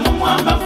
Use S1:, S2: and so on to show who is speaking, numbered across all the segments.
S1: mwana mumwamba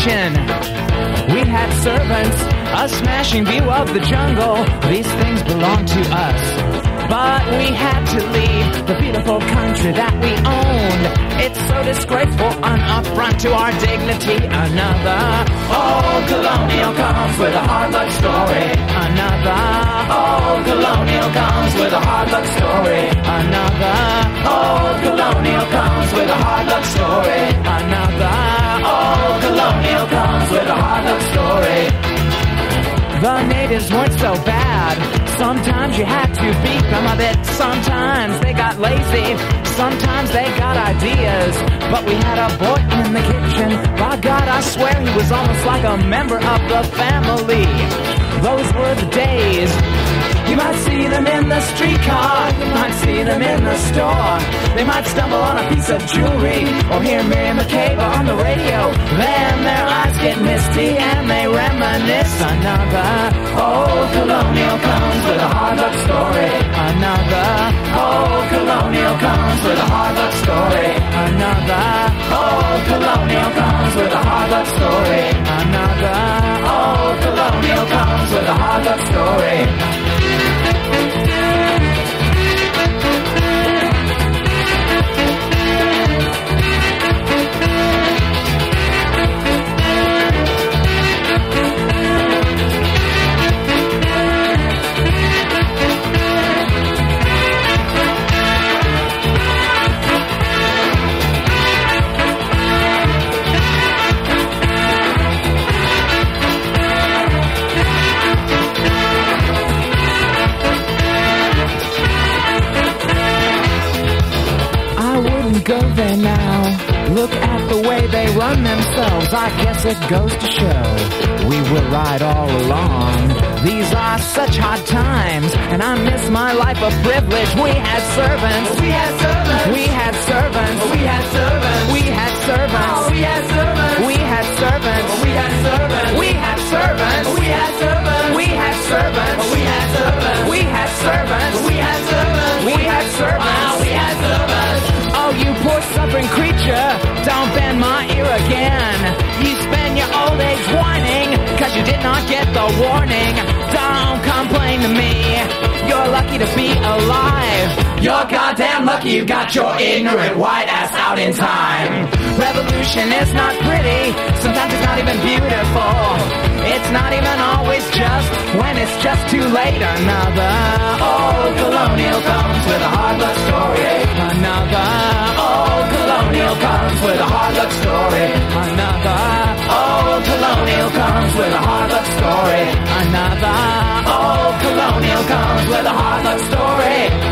S2: plantation. We had servants, a smashing view of the jungle. These things belong to us. But we had to leave the beautiful country that we owned. It's so disgraceful, an affront to our dignity. Another old colonial comes with a hard luck story. Another colonial comes with a hard luck story. Another old colonial comes with a hard luck story. Another old colonial comes with a hard luck story. The natives weren't so bad. Sometimes you had to beat them a bit. Sometimes they got lazy. Sometimes they got ideas. But we had a boy in the kitchen. By God, I swear he was almost like a member of the family. Those were the days. You might see them in the streetcar, you might see them in the store. They might stumble on a piece of jewelry or hear Miriam Makeba on the radio. Then their eyes get misty and they reminisce. Another old colonial comes with a hard luck story. Another old colonial comes with a hard luck story. Another old colonial comes with a hard luck story. Another old colonial comes with a hard luck story. Go there now. Look at the way they run themselves. I guess it goes to show we were right all along. These are such hard times, and I miss my life of privilege. We had servants. We had servants. We had servants. We had servants. We had servants. We had servants. We had servants. We had servants. We had servants. We had servants. We had servants. We had servants. We had servants. We had servants. We you poor suffering creature, don't bend my ear again. You spend your old age whining, cause you did not get the warning lucky to be alive. You're goddamn lucky you got your ignorant white ass out in time. Revolution is not pretty, sometimes it's not even beautiful. It's not even always just when it's just too late. Another old colonial comes with a hard luck story. Another old colonial comes with a hard luck story. Another colonial comes with a hard luck story. Another old colonial comes with a hard luck story.